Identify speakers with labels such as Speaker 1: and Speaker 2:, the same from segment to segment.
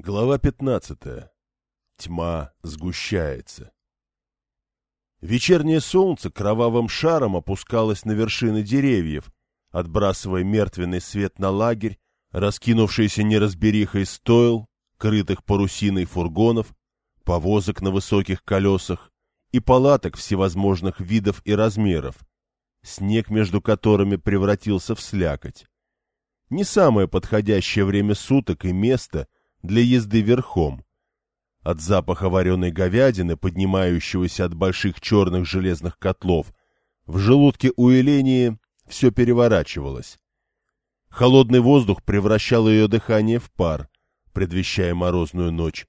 Speaker 1: Глава 15. Тьма сгущается. Вечернее солнце кровавым шаром опускалось на вершины деревьев, отбрасывая мертвенный свет на лагерь, раскинувшийся неразберихой стойл, крытых парусиной фургонов, повозок на высоких колесах и палаток всевозможных видов и размеров, снег между которыми превратился в слякоть. Не самое подходящее время суток и место — для езды верхом. От запаха вареной говядины, поднимающегося от больших черных железных котлов, в желудке у Элении все переворачивалось. Холодный воздух превращал ее дыхание в пар, предвещая морозную ночь,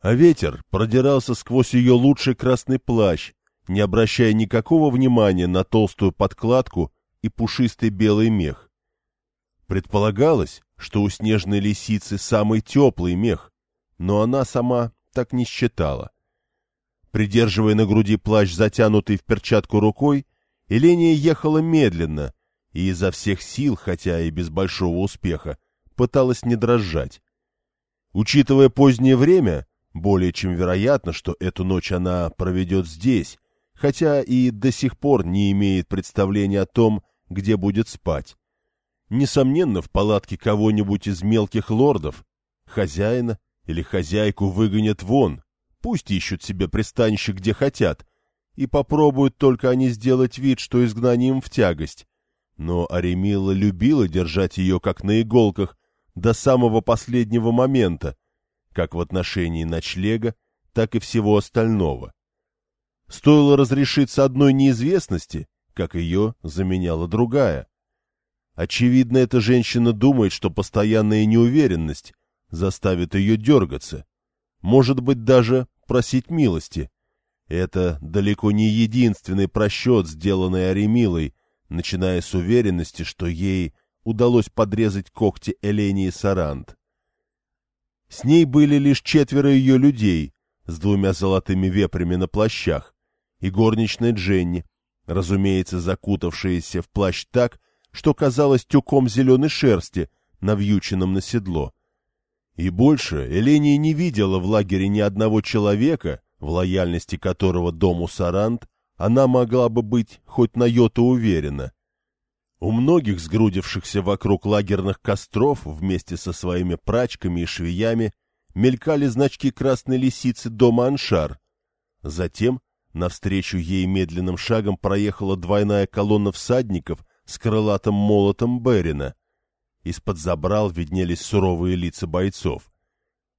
Speaker 1: а ветер продирался сквозь ее лучший красный плащ, не обращая никакого внимания на толстую подкладку и пушистый белый мех. Предполагалось, что у снежной лисицы самый теплый мех, но она сама так не считала. Придерживая на груди плащ, затянутый в перчатку рукой, Еления ехала медленно и изо всех сил, хотя и без большого успеха, пыталась не дрожать. Учитывая позднее время, более чем вероятно, что эту ночь она проведет здесь, хотя и до сих пор не имеет представления о том, где будет спать. Несомненно, в палатке кого-нибудь из мелких лордов, хозяина или хозяйку выгонят вон, пусть ищут себе пристанище где хотят, и попробуют только они сделать вид, что изгнание в тягость. Но Аремила любила держать ее как на иголках до самого последнего момента, как в отношении ночлега, так и всего остального. Стоило разрешиться одной неизвестности, как ее заменяла другая — Очевидно, эта женщина думает, что постоянная неуверенность заставит ее дергаться. Может быть, даже просить милости. Это далеко не единственный просчет, сделанный Аремилой, начиная с уверенности, что ей удалось подрезать когти Элении Сарант. С ней были лишь четверо ее людей с двумя золотыми вепрями на плащах и горничная Дженни, разумеется, закутавшаяся в плащ так, что казалось тюком зеленой шерсти, навьюченным на седло. И больше Эления не видела в лагере ни одного человека, в лояльности которого дому Сарант она могла бы быть хоть на йоту уверена. У многих сгрудившихся вокруг лагерных костров вместе со своими прачками и швеями мелькали значки красной лисицы дома Аншар. Затем навстречу ей медленным шагом проехала двойная колонна всадников с крылатым молотом Берина. Из-под забрал виднелись суровые лица бойцов.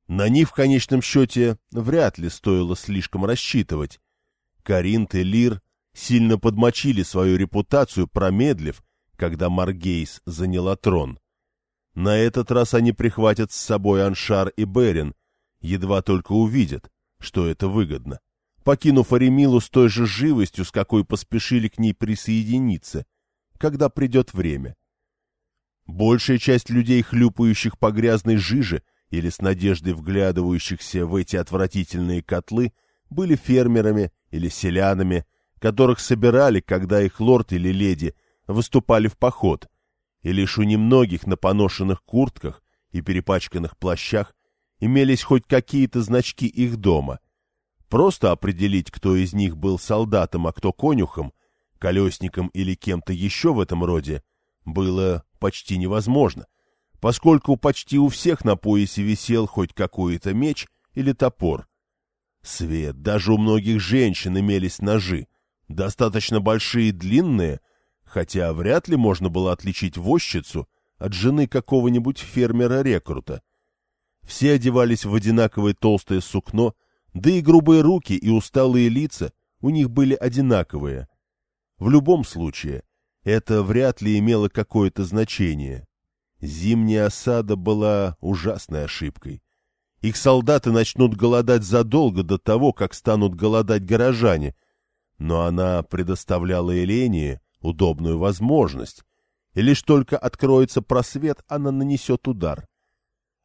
Speaker 1: На них, в конечном счете, вряд ли стоило слишком рассчитывать. Каринт и Лир сильно подмочили свою репутацию, промедлив, когда Маргейс заняла трон. На этот раз они прихватят с собой Аншар и Берин, едва только увидят, что это выгодно, покинув Аремилу с той же живостью, с какой поспешили к ней присоединиться, когда придет время. Большая часть людей, хлюпающих по грязной жиже или с надеждой вглядывающихся в эти отвратительные котлы, были фермерами или селянами, которых собирали, когда их лорд или леди выступали в поход, и лишь у немногих на поношенных куртках и перепачканных плащах имелись хоть какие-то значки их дома. Просто определить, кто из них был солдатом, а кто конюхом — колесником или кем-то еще в этом роде, было почти невозможно, поскольку почти у всех на поясе висел хоть какой-то меч или топор. Свет, даже у многих женщин имелись ножи, достаточно большие и длинные, хотя вряд ли можно было отличить возчицу от жены какого-нибудь фермера-рекрута. Все одевались в одинаковое толстое сукно, да и грубые руки и усталые лица у них были одинаковые — в любом случае, это вряд ли имело какое-то значение. Зимняя осада была ужасной ошибкой. Их солдаты начнут голодать задолго до того, как станут голодать горожане, но она предоставляла Елене удобную возможность, и лишь только откроется просвет, она нанесет удар.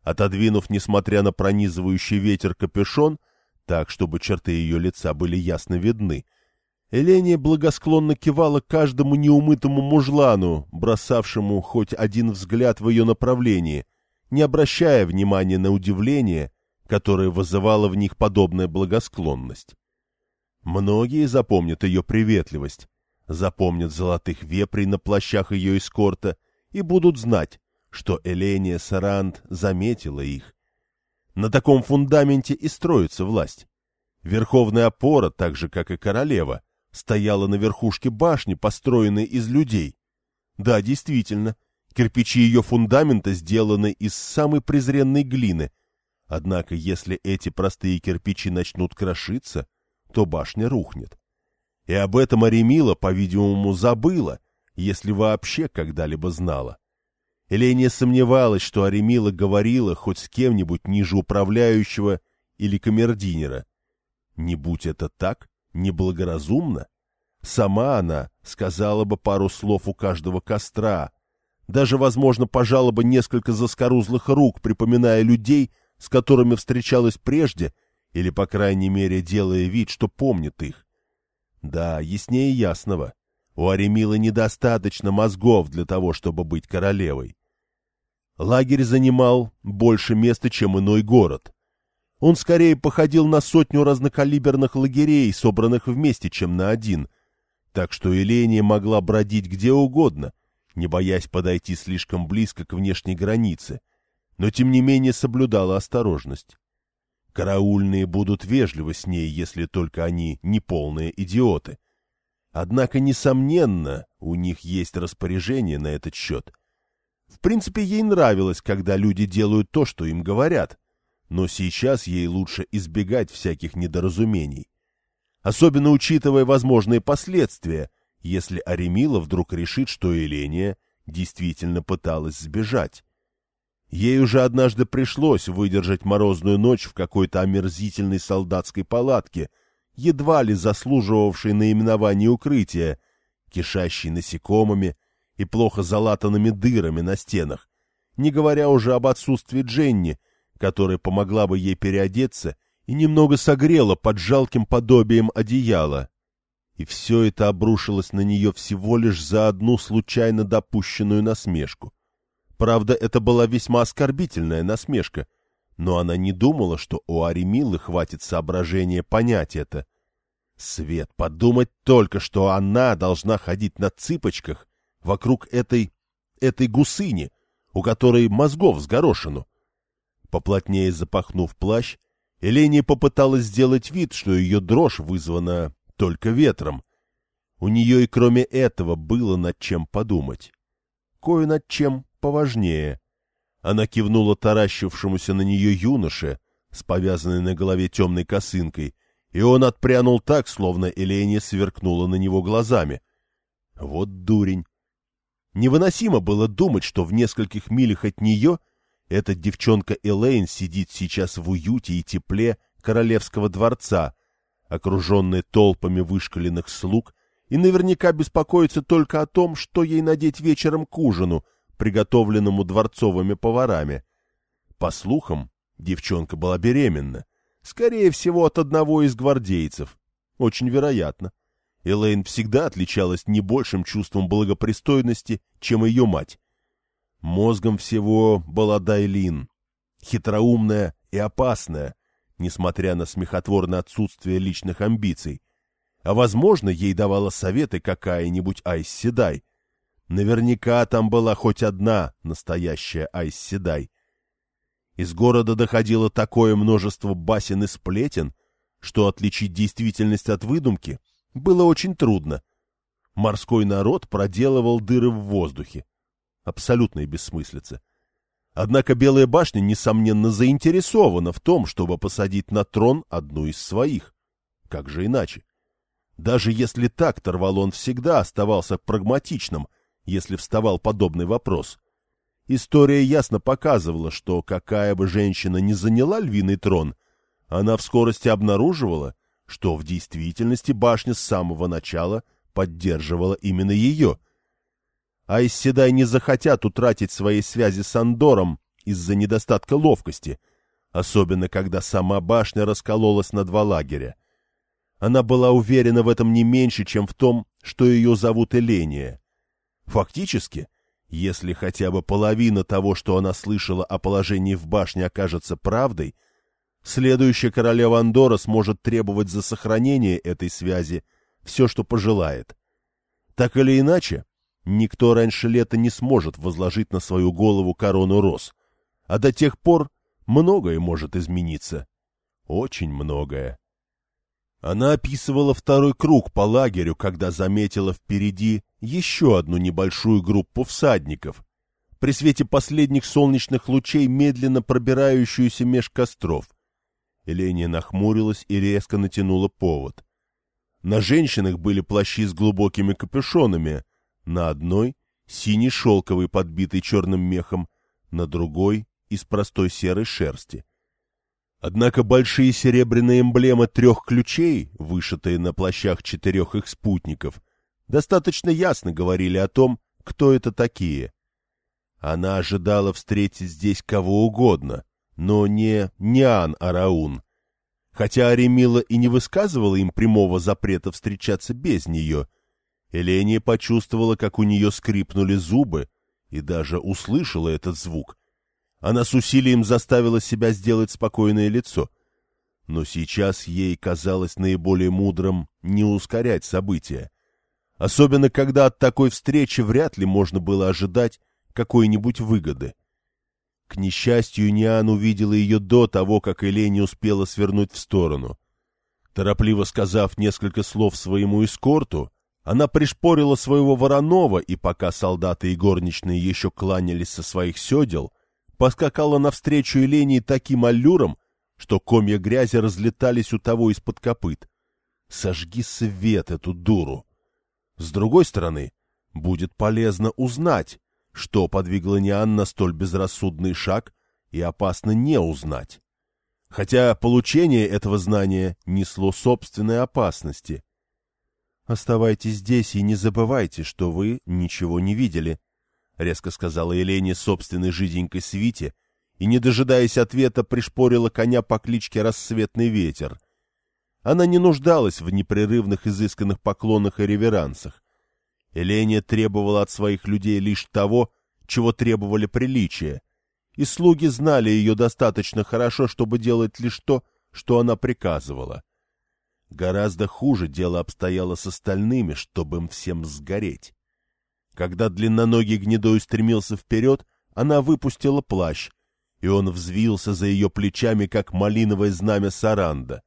Speaker 1: Отодвинув, несмотря на пронизывающий ветер, капюшон, так, чтобы черты ее лица были ясно видны, — Эления благосклонно кивала каждому неумытому мужлану, бросавшему хоть один взгляд в ее направлении, не обращая внимания на удивление, которая вызывала в них подобная благосклонность. Многие запомнят ее приветливость, запомнят золотых вепрей на плащах ее эскорта и будут знать, что Эления Саранд заметила их. На таком фундаменте и строится власть. Верховная опора, так же, как и королева, стояла на верхушке башни, построенной из людей. Да, действительно, кирпичи ее фундамента сделаны из самой презренной глины. Однако, если эти простые кирпичи начнут крошиться, то башня рухнет. И об этом Аремила, по-видимому, забыла, если вообще когда-либо знала. Эления сомневалась, что Аремила говорила хоть с кем-нибудь ниже управляющего или камердинера. Не будь это так, неблагоразумно, сама она сказала бы пару слов у каждого костра, даже, возможно, пожала бы несколько заскорузлых рук, припоминая людей, с которыми встречалась прежде, или, по крайней мере, делая вид, что помнит их. Да, яснее ясного. У Аремилы недостаточно мозгов для того, чтобы быть королевой. Лагерь занимал больше места, чем иной город. Он скорее походил на сотню разнокалиберных лагерей, собранных вместе, чем на один, так что Еления могла бродить где угодно, не боясь подойти слишком близко к внешней границе, но тем не менее соблюдала осторожность. Караульные будут вежливы с ней, если только они не полные идиоты. Однако, несомненно, у них есть распоряжение на этот счет. В принципе, ей нравилось, когда люди делают то, что им говорят, но сейчас ей лучше избегать всяких недоразумений. Особенно учитывая возможные последствия, если Аремила вдруг решит, что Еления действительно пыталась сбежать. Ей уже однажды пришлось выдержать морозную ночь в какой-то омерзительной солдатской палатке, едва ли заслуживавшей наименование укрытия, кишащей насекомыми и плохо залатанными дырами на стенах, не говоря уже об отсутствии Дженни, которая помогла бы ей переодеться и немного согрела под жалким подобием одеяла. И все это обрушилось на нее всего лишь за одну случайно допущенную насмешку. Правда, это была весьма оскорбительная насмешка, но она не думала, что у Аремилы хватит соображения понять это. Свет, подумать только, что она должна ходить на цыпочках вокруг этой... этой гусыни, у которой мозгов с горошину. Поплотнее запахнув плащ, Эления попыталась сделать вид, что ее дрожь вызвана только ветром. У нее и кроме этого было над чем подумать. Кое над чем поважнее. Она кивнула таращившемуся на нее юноше с повязанной на голове темной косынкой, и он отпрянул так, словно Эления сверкнула на него глазами. Вот дурень! Невыносимо было думать, что в нескольких милях от нее эта девчонка Элейн сидит сейчас в уюте и тепле королевского дворца, окруженная толпами вышкаленных слуг, и наверняка беспокоится только о том, что ей надеть вечером к ужину — приготовленному дворцовыми поварами. По слухам, девчонка была беременна. Скорее всего, от одного из гвардейцев. Очень вероятно. Элейн всегда отличалась не большим чувством благопристойности, чем ее мать. Мозгом всего была Дайлин. Хитроумная и опасная, несмотря на смехотворное отсутствие личных амбиций. А, возможно, ей давала советы какая-нибудь Айс Седай, Наверняка там была хоть одна настоящая Айсседай. Из города доходило такое множество басен и сплетен, что отличить действительность от выдумки было очень трудно. Морской народ проделывал дыры в воздухе. Абсолютная бессмыслица. Однако Белая башня, несомненно, заинтересована в том, чтобы посадить на трон одну из своих. Как же иначе? Даже если так, Тарвалон всегда оставался прагматичным — если вставал подобный вопрос. История ясно показывала, что какая бы женщина ни заняла львиный трон, она в скорости обнаруживала, что в действительности башня с самого начала поддерживала именно ее. А Исседай не захотят утратить свои связи с Андором из-за недостатка ловкости, особенно когда сама башня раскололась на два лагеря. Она была уверена в этом не меньше, чем в том, что ее зовут Эления. Фактически, если хотя бы половина того, что она слышала о положении в башне, окажется правдой, следующая королева Андора сможет требовать за сохранение этой связи все, что пожелает. Так или иначе, никто раньше лета не сможет возложить на свою голову корону роз, а до тех пор многое может измениться. Очень многое. Она описывала второй круг по лагерю, когда заметила впереди еще одну небольшую группу всадников, при свете последних солнечных лучей, медленно пробирающуюся меж костров. Эления нахмурилась и резко натянула повод. На женщинах были плащи с глубокими капюшонами, на одной — синий шелковый, подбитый черным мехом, на другой — из простой серой шерсти. Однако большие серебряные эмблемы трех ключей, вышитые на плащах четырех их спутников, достаточно ясно говорили о том, кто это такие. Она ожидала встретить здесь кого угодно, но не Ниан Араун. Хотя Аремила и не высказывала им прямого запрета встречаться без нее, Эления почувствовала, как у нее скрипнули зубы, и даже услышала этот звук, она с усилием заставила себя сделать спокойное лицо. Но сейчас ей казалось наиболее мудрым не ускорять события. Особенно, когда от такой встречи вряд ли можно было ожидать какой-нибудь выгоды. К несчастью, Ниан увидела ее до того, как Элени успела свернуть в сторону. Торопливо сказав несколько слов своему эскорту, она пришпорила своего Воронова, и пока солдаты и горничные еще кланялись со своих седел, поскакала навстречу Елене таким аллюром, что комья грязи разлетались у того из-под копыт. Сожги свет эту дуру. С другой стороны, будет полезно узнать, что подвигло Ниан на столь безрассудный шаг, и опасно не узнать. Хотя получение этого знания несло собственной опасности. «Оставайтесь здесь и не забывайте, что вы ничего не видели», — резко сказала Елене собственной жиденькой свите, и, не дожидаясь ответа, пришпорила коня по кличке Рассветный Ветер. Она не нуждалась в непрерывных изысканных поклонах и реверансах. Елене требовала от своих людей лишь того, чего требовали приличия, и слуги знали ее достаточно хорошо, чтобы делать лишь то, что она приказывала. Гораздо хуже дело обстояло с остальными, чтобы им всем сгореть. Когда длинноногий гнедой стремился вперед, она выпустила плащ, и он взвился за ее плечами, как малиновое знамя саранда.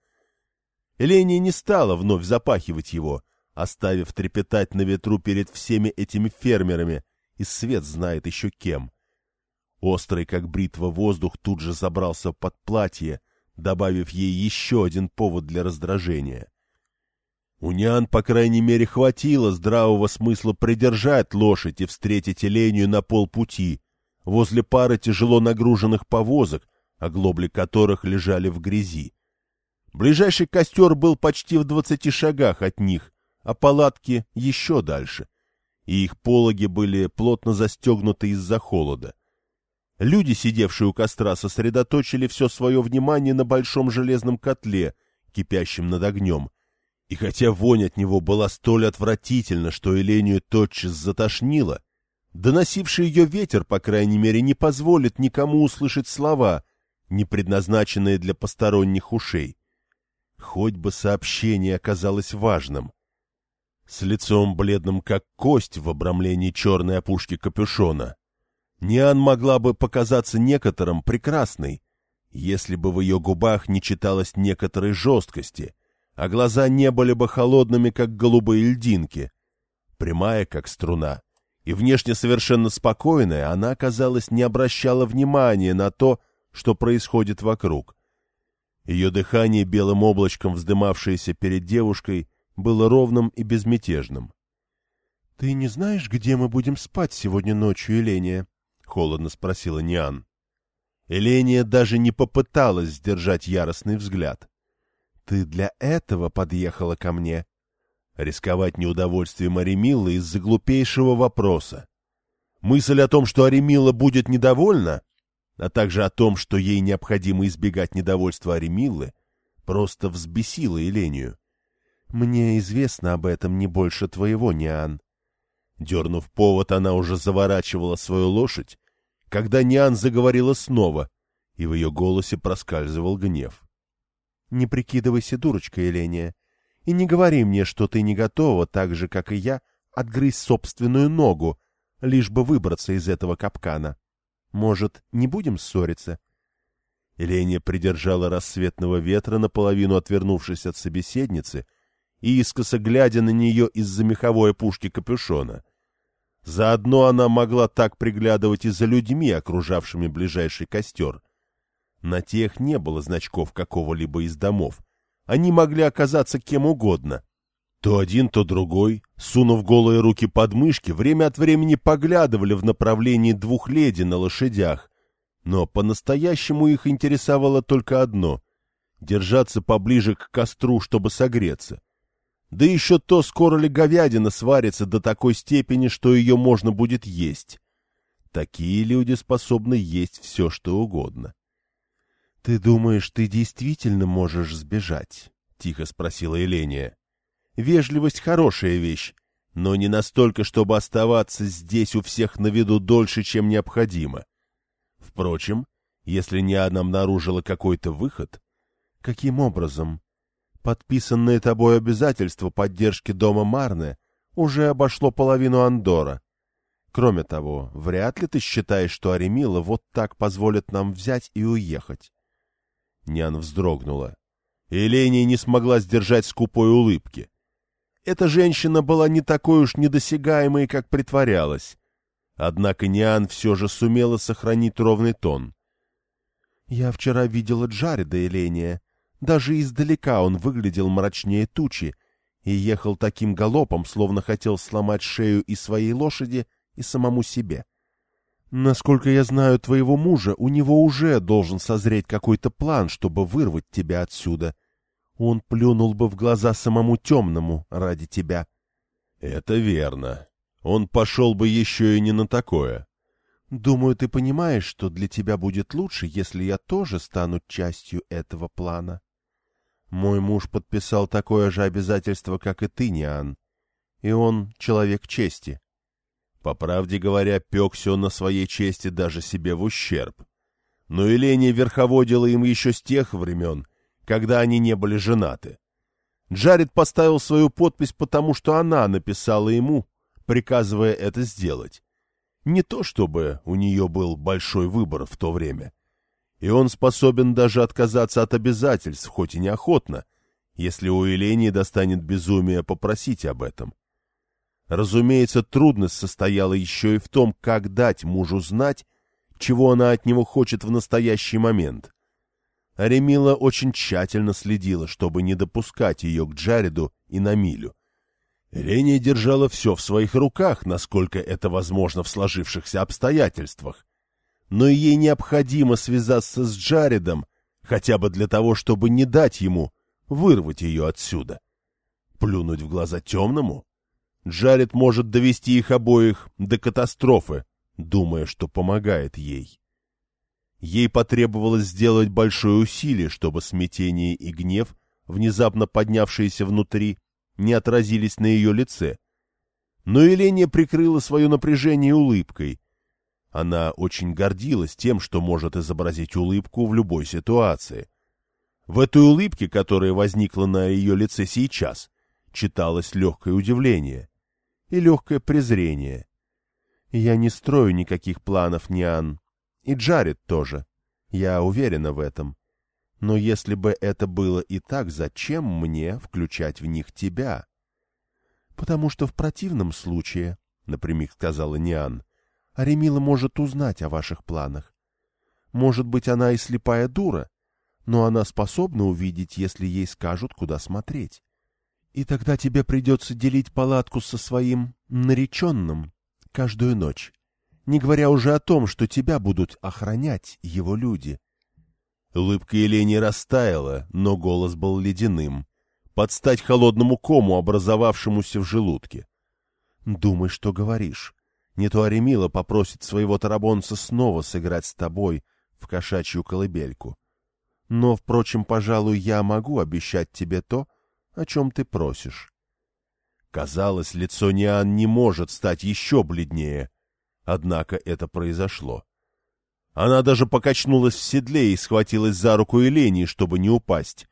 Speaker 1: Эления не стала вновь запахивать его, оставив трепетать на ветру перед всеми этими фермерами, и свет знает еще кем. Острый, как бритва, воздух тут же забрался под платье, добавив ей еще один повод для раздражения. У Ниан, по крайней мере, хватило здравого смысла придержать лошадь и встретить Элению на полпути, возле пары тяжело нагруженных повозок, оглобли которых лежали в грязи. Ближайший костер был почти в двадцати шагах от них, а палатки еще дальше, и их пологи были плотно застегнуты из-за холода. Люди, сидевшие у костра, сосредоточили все свое внимание на большом железном котле, кипящем над огнем, и хотя вонь от него была столь отвратительна, что Элению тотчас затошнило, доносивший ее ветер, по крайней мере, не позволит никому услышать слова, не предназначенные для посторонних ушей. Хоть бы сообщение оказалось важным. С лицом бледным, как кость в обрамлении черной опушки капюшона, Ниан могла бы показаться некоторым прекрасной, если бы в ее губах не читалось некоторой жесткости — а глаза не были бы холодными, как голубые льдинки. Прямая, как струна, и внешне совершенно спокойная, она, казалось, не обращала внимания на то, что происходит вокруг. Ее дыхание, белым облачком вздымавшееся перед девушкой, было ровным и безмятежным. — Ты не знаешь, где мы будем спать сегодня ночью, Еления? — холодно спросила Ниан. Еления даже не попыталась сдержать яростный взгляд. Ты для этого подъехала ко мне? Рисковать неудовольствием Аремиллы из-за глупейшего вопроса. Мысль о том, что Аремилла будет недовольна, а также о том, что ей необходимо избегать недовольства Аремиллы, просто взбесила Елению. «Мне известно об этом не больше твоего, Ниан». Дернув повод, она уже заворачивала свою лошадь, когда Ниан заговорила снова, и в ее голосе проскальзывал гнев.
Speaker 2: Не прикидывайся дурочкой, Еления, и не говори мне, что ты не готова, так же, как и я, отгрызть собственную ногу, лишь бы выбраться из этого капкана. Может, не будем ссориться?
Speaker 1: Еления придержала рассветного ветра, наполовину отвернувшись от собеседницы, и искоса глядя на нее из-за меховой пушки капюшона. Заодно она могла так приглядывать и за людьми, окружавшими ближайший костер. На тех не было значков какого-либо из домов. Они могли оказаться кем угодно. То один, то другой, сунув голые руки под мышки, время от времени поглядывали в направлении двух леди на лошадях, но по-настоящему их интересовало только одно — держаться поближе к костру, чтобы согреться. Да еще то, скоро ли говядина сварится до такой степени, что ее можно будет есть. Такие люди способны есть все, что угодно.
Speaker 2: — Ты думаешь, ты действительно можешь сбежать? — тихо спросила Еления. — Вежливость — хорошая вещь, но не настолько, чтобы оставаться здесь у всех на виду дольше, чем необходимо. Впрочем, если не она обнаружила какой-то выход... Каким образом? Подписанное тобой обязательство поддержки дома Марне уже обошло половину Андора. Кроме того, вряд ли ты считаешь, что Аремила вот так позволит нам взять и уехать. Нян вздрогнула. Эления не смогла сдержать скупой улыбки. Эта женщина была не такой уж недосягаемой, как притворялась. Однако Ниан все же сумела сохранить ровный тон. — Я вчера видела Джареда, Эления. Даже издалека он выглядел мрачнее тучи и ехал таким галопом, словно хотел сломать шею и своей лошади, и самому себе. Насколько я знаю твоего мужа, у него уже должен созреть какой-то план, чтобы вырвать тебя отсюда. Он плюнул бы в глаза самому темному ради тебя.
Speaker 1: — Это верно. Он пошел бы еще и не на такое.
Speaker 2: Думаю, ты понимаешь, что для тебя будет лучше, если я тоже стану частью этого плана. Мой муж подписал такое же обязательство, как и ты, Ниан. И он человек чести.
Speaker 1: По правде говоря, пекся он на своей чести даже себе в ущерб. Но Елене верховодила им еще с тех времен, когда они не были женаты. Джаред поставил свою подпись потому, что она написала ему, приказывая это сделать. Не то чтобы у нее был большой выбор в то время. И он способен даже отказаться от обязательств, хоть и неохотно, если у Елении достанет безумие попросить об этом. Разумеется, трудность состояла еще и в том, как дать мужу знать, чего она от него хочет в настоящий момент. Аремила очень тщательно следила, чтобы не допускать ее к Джареду и на милю. Рения держала все в своих руках, насколько это возможно в сложившихся обстоятельствах. Но ей необходимо связаться с Джаредом, хотя бы для того, чтобы не дать ему вырвать ее отсюда. Плюнуть в глаза темному? Джаред может довести их обоих до катастрофы, думая, что помогает ей. Ей потребовалось сделать большое усилие, чтобы смятение и гнев, внезапно поднявшиеся внутри, не отразились на ее лице. Но Еленя прикрыла свое напряжение улыбкой. Она очень гордилась тем, что может изобразить улыбку в любой ситуации. В этой улыбке, которая возникла на ее лице сейчас, читалось легкое удивление и легкое презрение. «Я не строю никаких планов, Ниан. И Джаред тоже. Я уверена в этом. Но если бы это было и так, зачем мне включать в них тебя? — Потому что в противном случае, — напрямик сказала Ниан, — Аремила может узнать о ваших планах. Может быть, она и слепая дура, но она способна увидеть, если ей скажут, куда смотреть. И тогда тебе придется делить палатку со своим нареченным каждую ночь, не говоря уже о том, что тебя будут охранять его люди. Улыбка Елене растаяла, но голос был ледяным, под стать холодному кому, образовавшемуся в желудке.
Speaker 2: — Думай, что говоришь. Не то Аремила попросит своего тарабонца снова сыграть с тобой в кошачью колыбельку. Но, впрочем, пожалуй, я могу обещать тебе то, о чем ты просишь.
Speaker 1: Казалось, лицо Ниан не может стать еще бледнее. Однако это произошло. Она даже покачнулась в седле и схватилась за руку Елении, чтобы не упасть.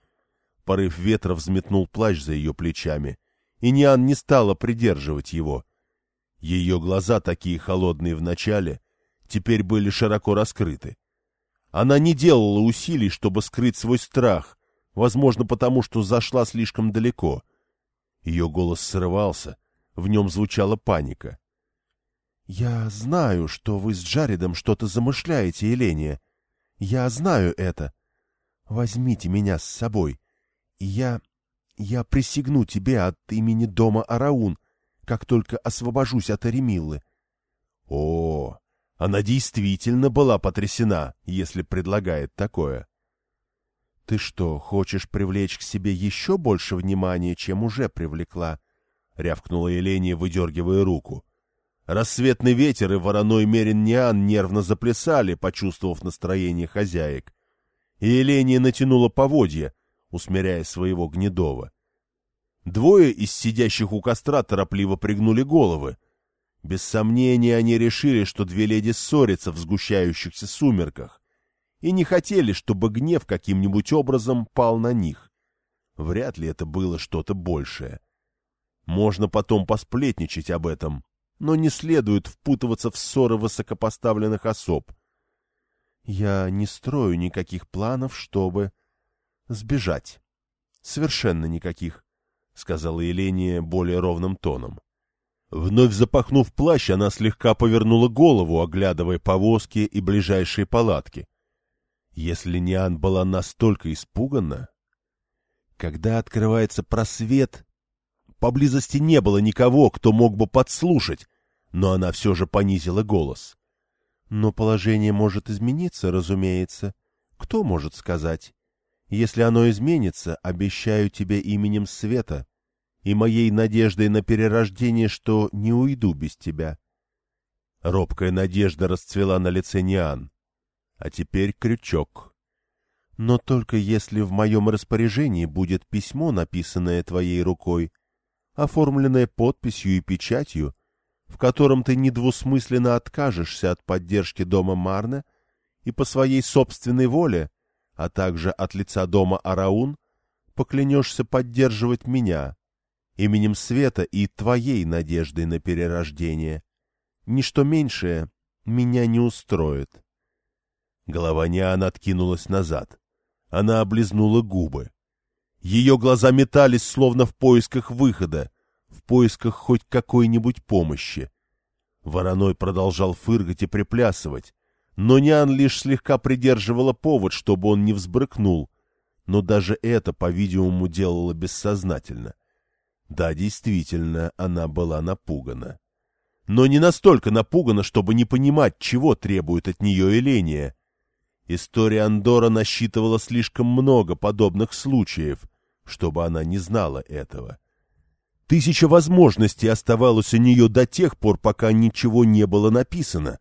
Speaker 2: Порыв ветра взметнул плащ за ее плечами, и Ниан не стала придерживать его. Ее глаза, такие холодные вначале, теперь были широко раскрыты. Она не делала усилий, чтобы скрыть свой страх, возможно, потому что зашла слишком далеко. Ее голос срывался, в нем звучала паника. — Я знаю, что вы с Джаредом что-то замышляете, Еления. Я знаю это. Возьмите меня с собой, и я... я присягну тебе от имени дома Араун, как только освобожусь от Аремиллы. О, она действительно была потрясена, если предлагает такое. — Ты что, хочешь привлечь к себе еще больше внимания, чем уже привлекла? — рявкнула Еления, выдергивая руку. Рассветный ветер и вороной мерин Ниан нервно заплясали, почувствовав настроение хозяек. И Еления натянула поводья, усмиряя своего гнедова. Двое из сидящих у костра торопливо пригнули головы. Без сомнения они решили, что две леди ссорятся в сгущающихся сумерках, и не хотели, чтобы гнев каким-нибудь образом пал на них. Вряд ли это было что-то большее. Можно потом посплетничать об этом, но не следует впутываться в ссоры высокопоставленных особ. Я не строю никаких планов, чтобы сбежать. Совершенно никаких, — сказала Еления более ровным тоном. Вновь запахнув плащ, она слегка повернула голову, оглядывая повозки и ближайшие палатки. Если Ниан была настолько испугана... Когда открывается просвет, поблизости не было никого, кто мог бы подслушать, но она все же понизила голос. Но положение может измениться, разумеется. Кто может сказать? Если оно изменится, обещаю тебе именем Света и моей надеждой на перерождение, что не уйду без тебя. Робкая надежда расцвела на лице Ниан. А теперь крючок. Но только если в моем распоряжении будет письмо, написанное твоей рукой, оформленное подписью и печатью, в котором ты недвусмысленно откажешься от поддержки дома Марна и по своей собственной воле — а также от лица дома Араун, поклянешься поддерживать меня, именем света и твоей надеждой на перерождение. Ничто меньшее меня не устроит. Голова Ниан откинулась назад. Она облизнула губы. Ее глаза метались, словно в поисках выхода, в поисках хоть какой-нибудь помощи. Вороной продолжал фыргать и приплясывать, но Ниан лишь слегка придерживала повод, чтобы он не взбрыкнул, но даже это, по-видимому, делала бессознательно. Да, действительно, она была напугана. Но не настолько напугана, чтобы не понимать, чего требует от нее Эления. История Андора насчитывала слишком много подобных случаев, чтобы она не знала этого. Тысяча возможностей оставалось у нее до тех пор, пока ничего не было написано —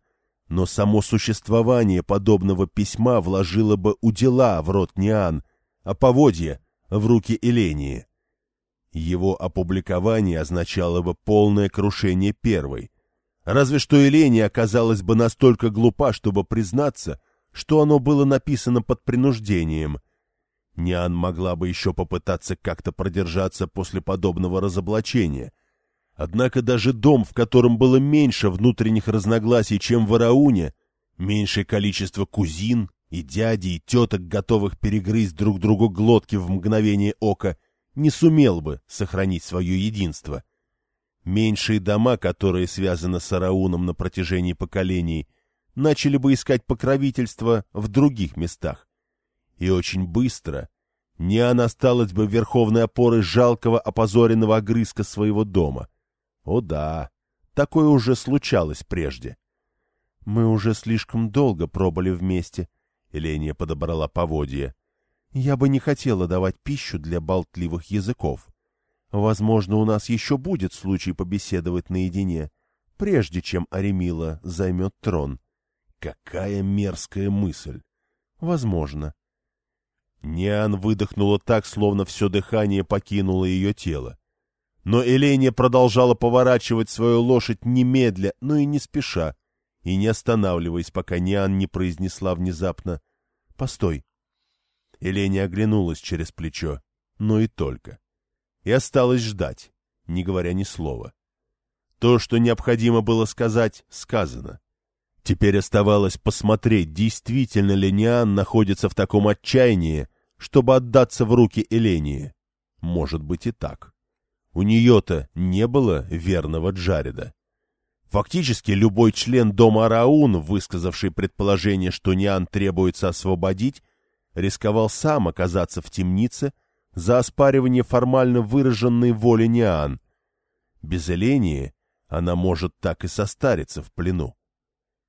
Speaker 2: но само существование подобного письма вложило бы удила в рот Ниан, а поводья — в руки Элении. Его опубликование означало бы полное крушение первой. Разве что Эления оказалась бы настолько глупа, чтобы признаться, что оно было написано под принуждением. Ниан могла бы еще попытаться как-то продержаться после подобного разоблачения — Однако даже дом, в котором было меньше внутренних разногласий, чем в Арауне, меньшее количество кузин и дядей, и теток, готовых перегрызть друг другу глотки в мгновение ока, не сумел бы сохранить свое единство. Меньшие дома, которые связаны с Арауном на протяжении поколений, начали бы искать покровительство в других местах. И очень быстро не она осталась бы верховной опорой жалкого опозоренного огрызка своего дома — о да, такое уже случалось прежде. Мы уже слишком долго пробыли вместе, Эления подобрала поводья. Я бы не хотела давать пищу для болтливых языков. Возможно, у нас еще будет случай побеседовать наедине, прежде чем Аремила займет трон. Какая мерзкая мысль! Возможно. Ниан выдохнула так, словно все дыхание покинуло ее тело. Но Эления продолжала поворачивать свою лошадь немедля, но и не спеша, и не останавливаясь, пока Ниан не произнесла внезапно «Постой». Эления оглянулась через плечо, но и только. И осталось ждать, не говоря ни слова. То, что необходимо было сказать, сказано. Теперь оставалось посмотреть, действительно ли Ниан находится в таком отчаянии, чтобы отдаться в руки Элении. Может быть и так. У нее-то не было верного Джареда. Фактически любой член дома Раун, высказавший предположение, что Ниан требуется освободить, рисковал сам оказаться в темнице за оспаривание формально выраженной воли Ниан. Без Элении она может так и состариться в плену.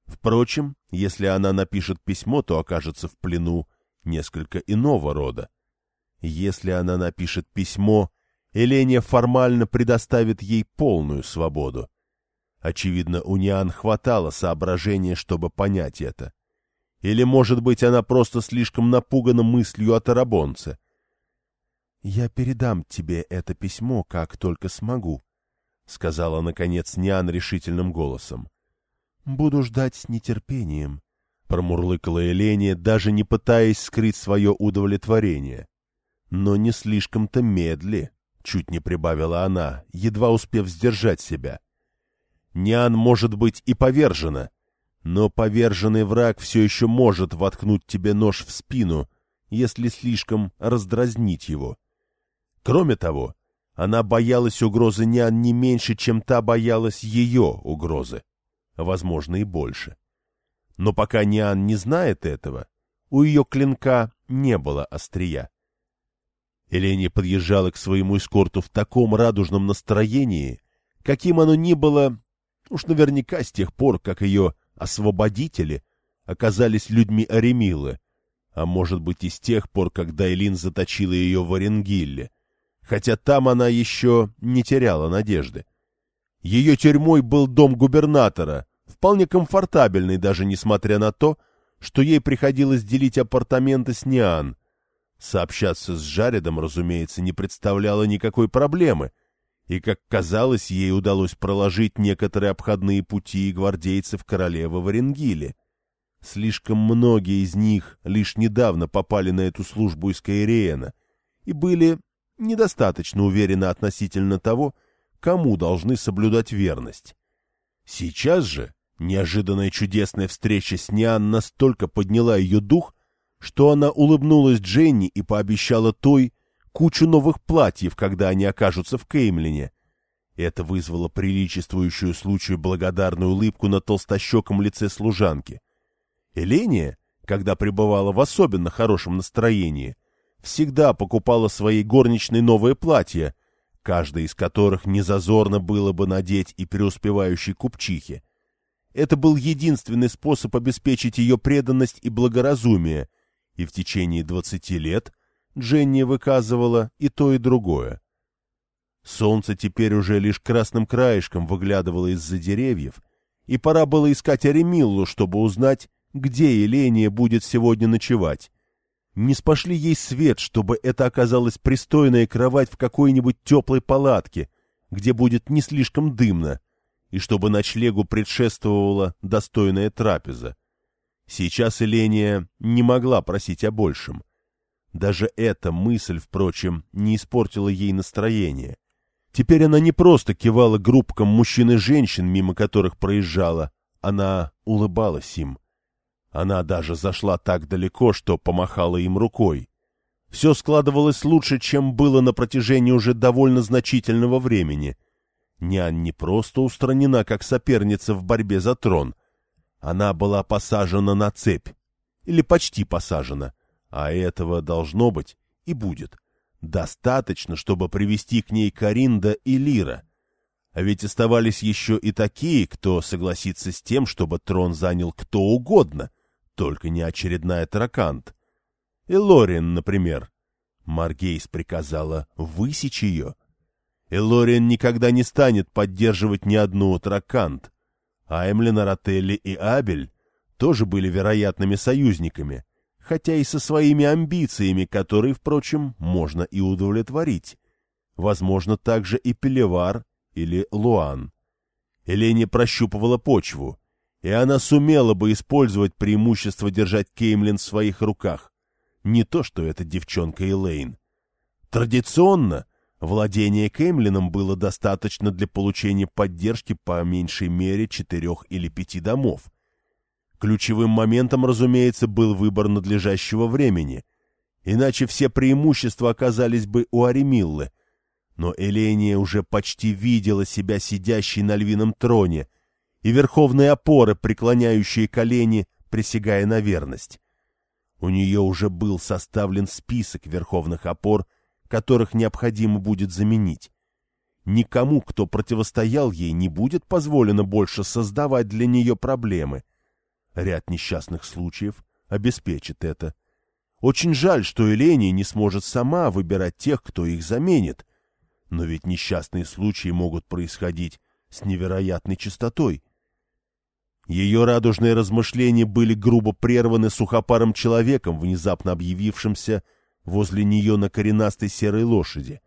Speaker 2: Впрочем, если она напишет письмо, то окажется в плену несколько иного рода. Если она напишет письмо, Эления формально предоставит ей полную свободу. Очевидно, у Ниан хватало соображения, чтобы понять это. Или, может быть, она просто слишком напугана мыслью о Тарабонце. — Я передам тебе это письмо, как только смогу, — сказала, наконец, Ниан решительным голосом. Буду ждать с нетерпением, — промурлыкала Эления, даже не пытаясь скрыть свое удовлетворение. Но не слишком-то медли, — чуть не прибавила она, едва успев сдержать себя. Ниан может быть и повержена, но поверженный враг все еще может воткнуть тебе нож в спину, если слишком раздразнить его. Кроме того, она боялась угрозы Ниан не меньше, чем та боялась ее угрозы возможно и больше. Но пока Ниан не знает этого, у ее клинка не было острия. Эленя подъезжала к своему эскорту в таком радужном настроении, каким оно ни было, уж наверняка с тех пор, как ее освободители оказались людьми Аремилы, а может быть и с тех пор, когда Элин заточила ее в Оренгилле, хотя там она еще не теряла надежды. Ее тюрьмой был дом губернатора, вполне комфортабельный даже несмотря на то, что ей приходилось делить апартаменты с Ниан. Сообщаться с Жаредом, разумеется, не представляло никакой проблемы, и, как казалось, ей удалось проложить некоторые обходные пути гвардейцев королевы в Оренгиле. Слишком многие из них лишь недавно попали на эту службу из Каириена и были недостаточно уверены относительно того, кому должны соблюдать верность. Сейчас же неожиданная чудесная встреча с Ниан настолько подняла ее дух, что она улыбнулась Дженни и пообещала той кучу новых платьев, когда они окажутся в Кеймлине. Это вызвало приличествующую случаю благодарную улыбку на толстощеком лице служанки. Эления, когда пребывала в особенно хорошем настроении, всегда покупала своей горничной новое платье, каждый из которых незазорно было бы надеть и преуспевающей купчихе. Это был единственный способ обеспечить ее преданность и благоразумие, и в течение двадцати лет Дженни выказывала и то, и другое. Солнце теперь уже лишь красным краешком выглядывало из-за деревьев, и пора было искать Аремиллу, чтобы узнать, где Еления будет сегодня ночевать, не спошли ей свет, чтобы это оказалась пристойная кровать в какой-нибудь теплой палатке, где будет не слишком дымно, и чтобы ночлегу предшествовала достойная трапеза. Сейчас Эления не могла просить о большем. Даже эта мысль, впрочем, не испортила ей настроение. Теперь она не просто кивала группкам мужчин и женщин, мимо которых проезжала, она улыбалась им. Она даже зашла так далеко, что помахала им рукой. Все складывалось лучше, чем было на протяжении уже довольно значительного времени. Нян не просто устранена как соперница в борьбе за трон. Она была посажена на цепь. Или почти посажена. А этого должно быть и будет. Достаточно, чтобы привести к ней Каринда и Лира. А ведь оставались еще и такие, кто согласится с тем, чтобы трон занял кто угодно — только не очередная таракант. И Лорин, например. Маргейс приказала высечь ее. И Лорин никогда не станет поддерживать ни одну таракант. А Эмлин, Арателли и Абель тоже были вероятными союзниками, хотя и со своими амбициями, которые, впрочем, можно и удовлетворить. Возможно, также и Пелевар или Луан. Элене прощупывала почву — и она сумела бы использовать преимущество держать Кеймлин в своих руках. Не то, что эта девчонка Элейн. Традиционно владение Кемлином было достаточно для получения поддержки по меньшей мере четырех или пяти домов. Ключевым моментом, разумеется, был выбор надлежащего времени, иначе все преимущества оказались бы у Аремиллы. Но Эления уже почти видела себя сидящей на львином троне и верховные опоры, преклоняющие колени, присягая на верность. У нее уже был составлен список верховных опор, которых необходимо будет заменить. Никому, кто противостоял ей, не будет позволено больше создавать для нее проблемы — Ряд несчастных случаев обеспечит это. Очень жаль, что Эления не сможет сама выбирать тех, кто их заменит. Но ведь несчастные случаи могут происходить с невероятной частотой. Ее радужные размышления были грубо прерваны сухопарым человеком, внезапно объявившимся возле нее на коренастой серой лошади.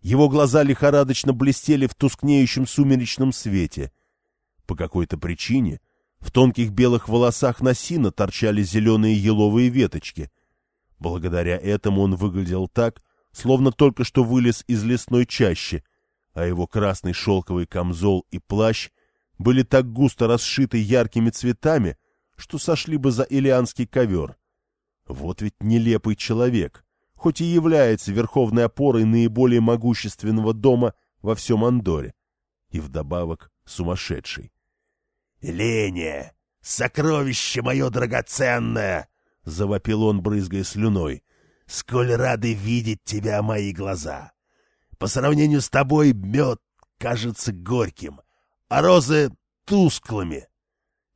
Speaker 2: Его глаза лихорадочно блестели в тускнеющем сумеречном свете. По какой-то причине в тонких белых волосах Насина торчали зеленые еловые веточки. Благодаря этому он выглядел так, словно только что вылез из лесной чащи, а его красный шелковый камзол и плащ были так густо расшиты яркими цветами, что сошли бы за илианский ковер. Вот ведь нелепый человек, хоть и является верховной опорой наиболее могущественного дома во всем Андоре, и вдобавок сумасшедший.
Speaker 3: «Леня, сокровище мое драгоценное!» — завопил он, брызгая слюной. «Сколь рады видеть тебя мои глаза! По сравнению с тобой мед кажется горьким, а розы — тусклыми!»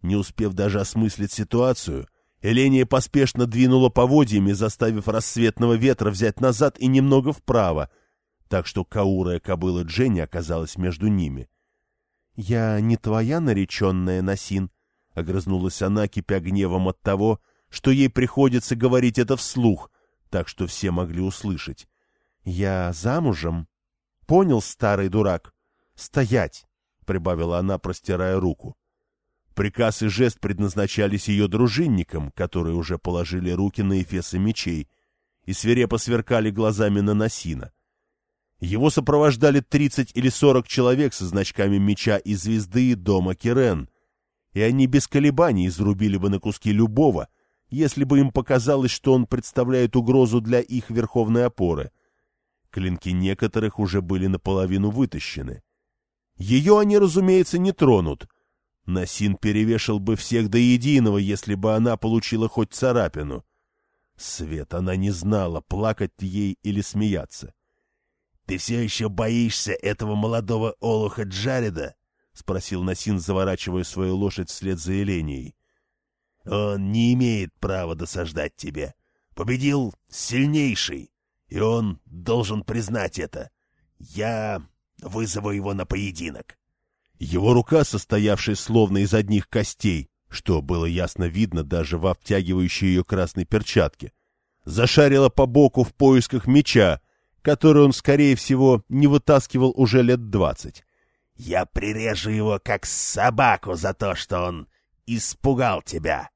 Speaker 2: Не успев даже осмыслить ситуацию, Эления поспешно двинула поводьями, заставив рассветного ветра взять назад и немного вправо, так что каурая кобыла Дженни оказалась между ними. «Я не твоя нареченная, Насин», — огрызнулась она, кипя гневом от того, что ей приходится говорить это вслух, так что все могли услышать. «Я замужем?» «Понял, старый дурак?» «Стоять!» — прибавила она, простирая руку. Приказ и жест предназначались ее дружинникам, которые уже положили руки на эфесы мечей и свирепо сверкали глазами на Насина. Его сопровождали 30 или 40 человек со значками меча и звезды дома Кирен, и они без колебаний изрубили бы на куски любого, если бы им показалось, что он представляет угрозу для их верховной опоры. Клинки некоторых уже были наполовину вытащены. Ее они, разумеется, не тронут. Насин перевешал бы всех до единого, если бы она получила хоть царапину. Свет она не знала, плакать ей или смеяться.
Speaker 3: «Ты все еще боишься этого молодого олуха Джареда?» — спросил Насин, заворачивая свою лошадь вслед за Эленией. «Он не имеет права досаждать тебе. Победил сильнейший, и он должен признать это. Я вызову его на поединок».
Speaker 2: Его рука, состоявшая словно из одних костей, что было ясно видно даже в обтягивающей ее красной перчатке, зашарила по боку в поисках меча, который он, скорее всего, не вытаскивал уже лет двадцать.
Speaker 3: «Я прирежу его, как собаку, за то, что он испугал тебя!»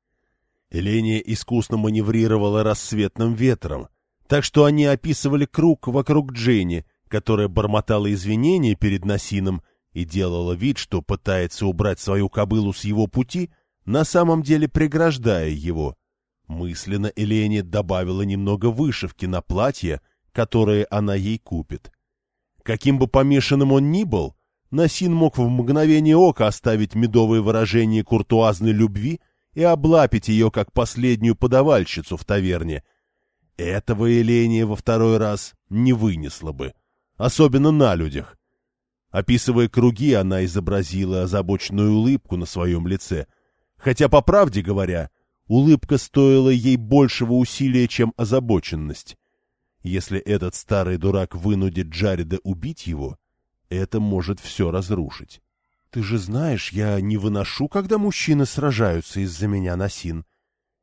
Speaker 2: Эления искусно маневрировала рассветным ветром, так что они описывали круг вокруг Дженни, которая бормотала извинения перед Насином и делала вид, что пытается убрать свою кобылу с его пути, на самом деле преграждая его. Мысленно Эления добавила немного вышивки на платье, которые она ей купит. Каким бы помешанным он ни был, Насин мог в мгновение ока оставить медовое выражение куртуазной любви и облапить ее, как последнюю подавальщицу в таверне. Этого Еления во второй раз не вынесла бы, особенно на людях. Описывая круги, она изобразила озабоченную улыбку на своем лице, хотя, по правде говоря, улыбка стоила ей большего усилия, чем озабоченность. Если этот старый дурак вынудит Джареда убить его, это может все разрушить. Ты же знаешь, я не выношу, когда мужчины сражаются из-за меня, Насин.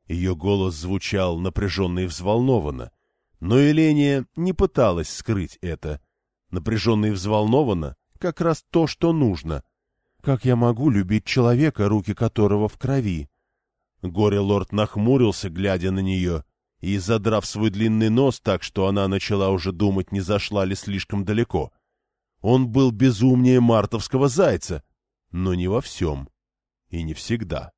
Speaker 2: Ее голос звучал напряженно и взволнованно, но Еления не пыталась скрыть это. Напряженно и взволнованно — как раз то, что нужно. Как я могу любить человека, руки которого в крови? Горе-лорд нахмурился, глядя на нее,
Speaker 1: и, задрав свой длинный нос так, что она начала уже думать, не зашла ли слишком далеко. Он был безумнее мартовского зайца, но не во всем и не всегда.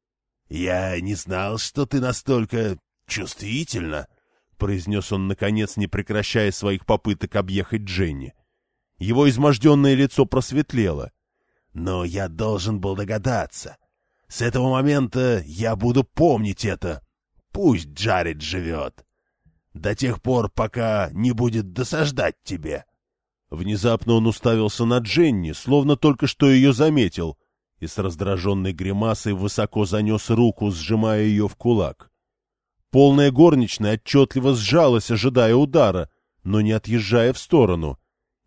Speaker 3: — Я не знал, что ты настолько чувствительна, — произнес он, наконец, не прекращая своих попыток объехать Дженни.
Speaker 1: Его изможденное лицо просветлело.
Speaker 3: — Но я должен был догадаться. С этого момента я буду помнить это. Пусть Джаред живет. До тех пор, пока не будет досаждать тебе.
Speaker 1: Внезапно он уставился на Дженни, словно только что ее заметил, и с раздраженной гримасой высоко занес руку, сжимая ее в кулак. Полная горничная отчетливо сжалась, ожидая удара, но не отъезжая в сторону,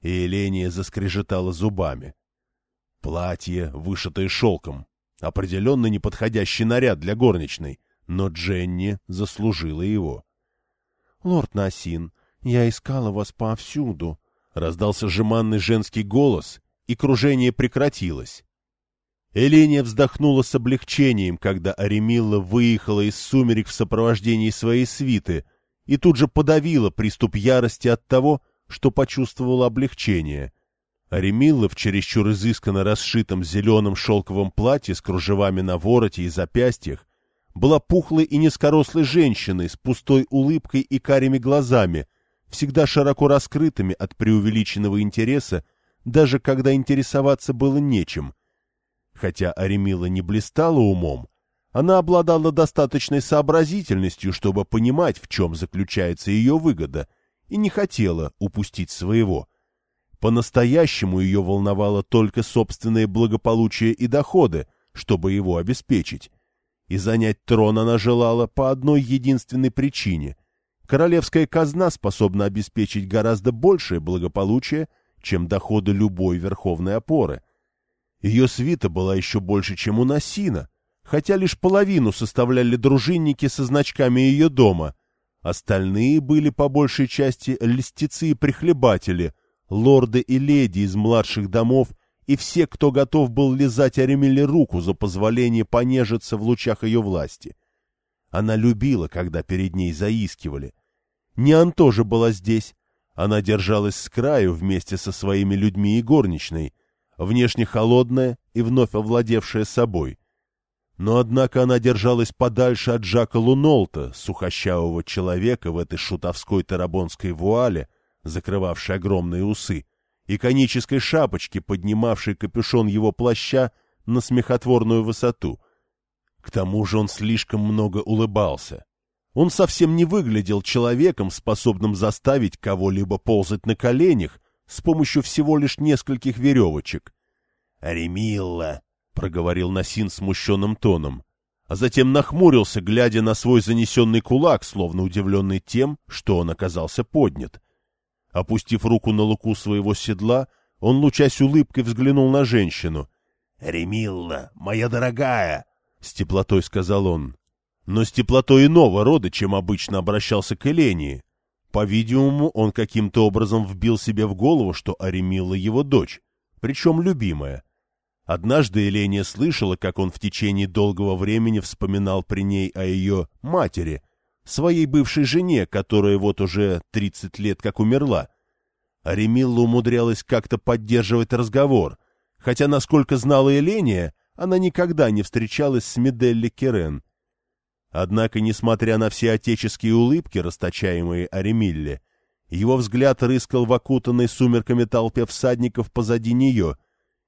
Speaker 1: и Еления заскрежетала зубами. Платье, вышитое шелком, определенно неподходящий наряд для горничной, но Дженни заслужила его.
Speaker 2: — Лорд Насин, я искала вас повсюду, —
Speaker 1: раздался жеманный женский голос, и кружение прекратилось. Эления вздохнула с облегчением, когда Аремилла выехала из сумерек в сопровождении своей свиты, и тут же подавила приступ ярости от того, что почувствовала облегчение — Аремилла в чересчур изысканно расшитом зеленом шелковом платье с кружевами на вороте и запястьях была пухлой и низкорослой женщиной с пустой улыбкой и карими глазами, всегда широко раскрытыми от преувеличенного интереса, даже когда интересоваться было нечем. Хотя Аремила не блистала умом, она обладала достаточной сообразительностью, чтобы понимать, в чем заключается ее выгода, и не хотела упустить своего — по-настоящему ее волновало только собственное благополучие и доходы, чтобы его обеспечить. И занять трон она желала по одной единственной причине. Королевская казна способна обеспечить гораздо большее благополучие, чем доходы любой верховной опоры. Ее свита была еще больше, чем у Насина, хотя лишь половину составляли дружинники со значками ее дома. Остальные были по большей части льстецы и прихлебатели — лорды и леди из младших домов и все, кто готов был лизать Аремеле руку за позволение понежиться в лучах ее власти. Она любила, когда перед ней заискивали. Ниан тоже была здесь. Она держалась с краю вместе со своими людьми и горничной, внешне холодная и вновь овладевшая собой. Но, однако, она держалась подальше от Жака Лунолта, сухощавого человека в этой шутовской тарабонской вуале, закрывавшей огромные усы, и конической шапочки, поднимавшей капюшон его плаща на смехотворную высоту. К тому же он слишком много улыбался. Он совсем не выглядел человеком, способным заставить кого-либо ползать на коленях с помощью всего лишь нескольких веревочек.
Speaker 3: «Ремилла!» — проговорил
Speaker 1: Насин смущенным тоном, а затем нахмурился, глядя на свой занесенный кулак, словно удивленный тем, что он оказался поднят. Опустив руку на луку своего седла, он, лучась улыбкой, взглянул на женщину.
Speaker 3: — Ремилла, моя дорогая!
Speaker 1: — с теплотой сказал он. Но с теплотой иного рода, чем обычно обращался к Элении. По-видимому, он каким-то образом вбил себе в голову, что Аремилла его дочь, причем любимая. Однажды Эления слышала, как он в течение долгого времени вспоминал при ней о ее матери — своей бывшей жене, которая вот уже тридцать лет как умерла. А Ремилла умудрялась как-то поддерживать разговор, хотя, насколько знала Еления, она никогда не встречалась с Меделли Керен. Однако, несмотря на все отеческие улыбки, расточаемые Аремилле, его взгляд рыскал в окутанной сумерками толпе всадников позади нее,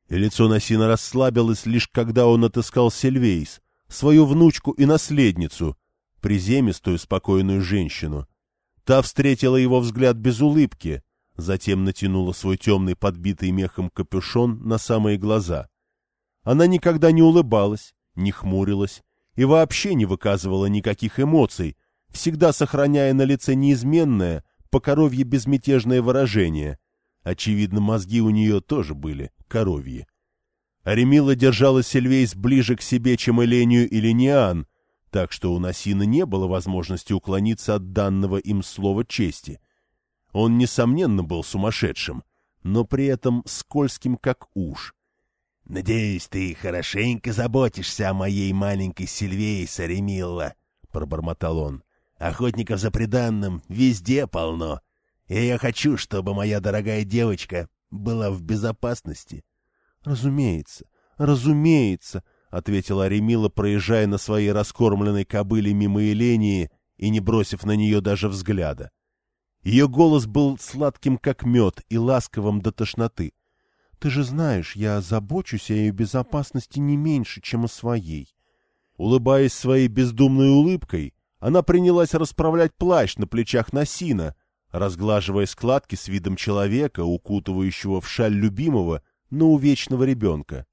Speaker 1: и лицо Насина расслабилось лишь когда он отыскал Сильвейс, свою внучку и наследницу — приземистую, спокойную женщину. Та встретила его взгляд без улыбки, затем натянула свой темный подбитый мехом капюшон на самые глаза. Она никогда не улыбалась, не хмурилась и вообще не выказывала никаких эмоций, всегда сохраняя на лице неизменное, по коровье безмятежное выражение. Очевидно, мозги у нее тоже были коровьи. Аремила держала Сильвейс ближе к себе, чем Элению или Ниан, так что у Насина не было возможности уклониться от данного им слова чести. Он, несомненно, был сумасшедшим, но при этом скользким, как уж.
Speaker 3: — Надеюсь, ты хорошенько заботишься о моей маленькой Сильвее, Саремилла, — пробормотал он. — Охотников за преданным везде полно. И я хочу, чтобы моя дорогая девочка была в безопасности.
Speaker 2: — Разумеется, разумеется, — ответила Аремила, проезжая на своей раскормленной кобыле мимо Елении и не бросив на нее даже взгляда. Ее голос был сладким, как мед, и ласковым до тошноты. — Ты же знаешь, я забочусь о ее безопасности не меньше, чем о своей. Улыбаясь своей бездумной улыбкой, она принялась расправлять плащ на плечах Насина, разглаживая складки с видом человека, укутывающего в шаль любимого, но увечного ребенка.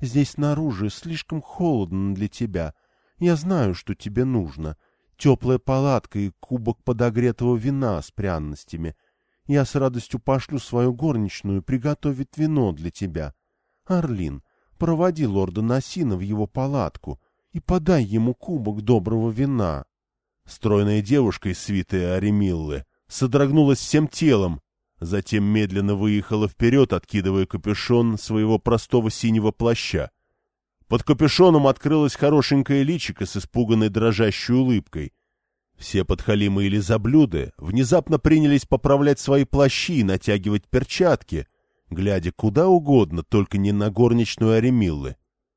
Speaker 2: «Здесь снаружи слишком холодно для тебя. Я знаю, что тебе нужно. Теплая палатка и кубок подогретого вина с пряностями. Я с радостью пошлю свою горничную приготовить вино для тебя. Орлин, проводи лорда Насина в его палатку и подай ему кубок доброго вина». Стройная девушка из свиты Аремиллы содрогнулась всем телом, затем медленно выехала вперед, откидывая капюшон своего простого синего плаща. Под капюшоном открылась хорошенькая личико с испуганной дрожащей улыбкой. Все подхалимы или заблюды внезапно принялись поправлять свои плащи и натягивать перчатки, глядя куда угодно, только не на горничную Аремиллы,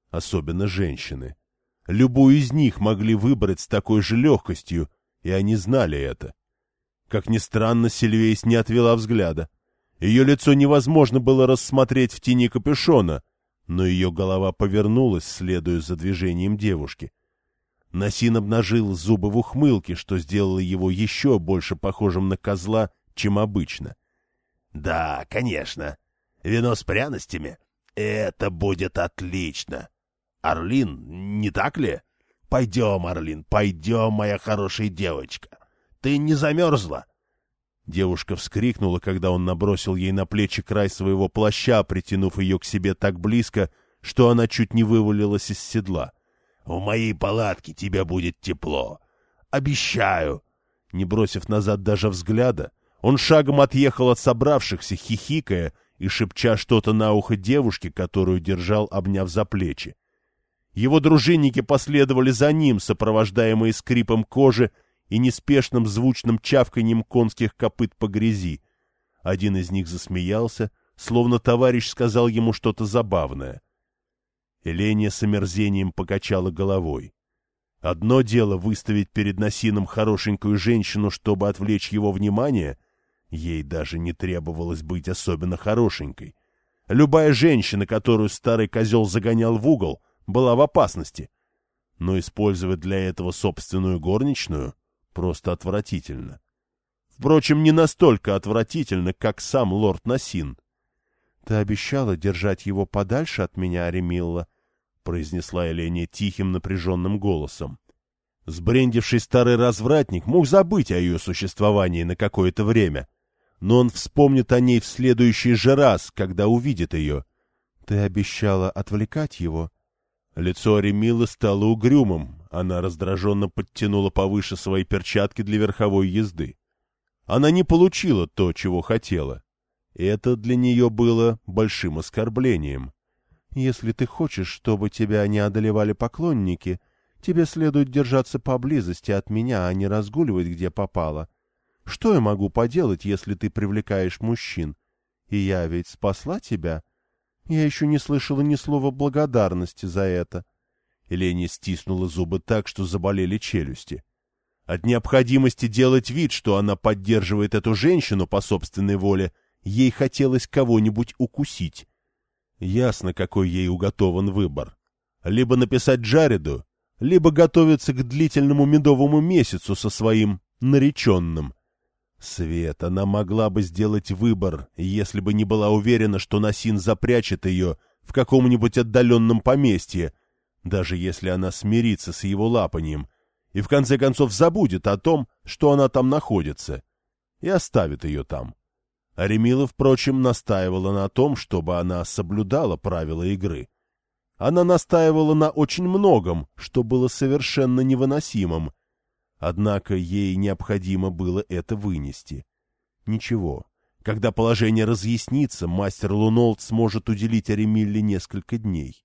Speaker 2: особенно женщины. Любую из них могли выбрать с такой же легкостью, и они знали это. Как ни странно, Сильвейс не отвела взгляда. Ее лицо невозможно было рассмотреть в тени капюшона, но ее голова повернулась, следуя за движением девушки. Насин обнажил зубы в ухмылке, что сделало его еще больше похожим на козла, чем обычно.
Speaker 3: — Да, конечно. Вино с пряностями — это будет отлично. Орлин, не так ли? Пойдем, Орлин, пойдем, моя хорошая девочка. Ты не замерзла?»
Speaker 2: Девушка вскрикнула, когда он набросил ей на плечи край своего плаща, притянув ее к себе так близко, что она чуть не вывалилась из седла.
Speaker 3: «В моей палатке тебе будет тепло. Обещаю!»
Speaker 2: Не бросив назад даже взгляда, он шагом отъехал от собравшихся, хихикая и шепча что-то на ухо девушке, которую держал, обняв за плечи. Его дружинники последовали за ним, сопровождаемые скрипом кожи и неспешным звучным чавканьем конских копыт по грязи. Один из них засмеялся, словно товарищ сказал ему что-то забавное. Эленя с омерзением покачала головой. Одно дело выставить перед Насином хорошенькую женщину, чтобы отвлечь его внимание. Ей даже не требовалось быть особенно хорошенькой. Любая женщина, которую старый козел загонял в угол, была в опасности. Но использовать для этого собственную горничную Просто отвратительно. Впрочем, не настолько отвратительно, как сам лорд Насин. — Ты обещала держать его подальше от меня, Аремилла, — произнесла Эленя тихим напряженным голосом. Сбрендивший старый развратник мог забыть о ее существовании на какое-то время, но он вспомнит о ней в следующий же раз, когда увидит ее. — Ты обещала отвлекать его? Лицо Аремилы стало угрюмым, она раздраженно подтянула повыше свои перчатки для верховой езды. Она не получила то, чего хотела. Это для нее было большим оскорблением. «Если ты хочешь, чтобы тебя не одолевали поклонники, тебе следует держаться поблизости от меня, а не разгуливать, где попало. Что я могу поделать, если ты привлекаешь мужчин? И я ведь спасла тебя. Я еще не слышала ни слова благодарности за это. Элени стиснула зубы так, что заболели челюсти. От необходимости делать вид, что она поддерживает эту женщину по собственной воле, ей хотелось кого-нибудь укусить. Ясно, какой ей уготован выбор. Либо написать Джареду, либо готовиться к длительному медовому месяцу со своим нареченным. Свет, она могла бы сделать выбор, если бы не была уверена, что Насин запрячет ее в каком-нибудь отдаленном поместье, даже если она смирится с его лапанием и в конце концов забудет о том, что она там находится, и оставит ее там. Аремила, впрочем, настаивала на том, чтобы она соблюдала правила игры. Она настаивала на очень многом, что было совершенно невыносимым, однако ей необходимо было это вынести. Ничего, когда положение разъяснится, мастер Лунолд сможет уделить Аремилле несколько дней.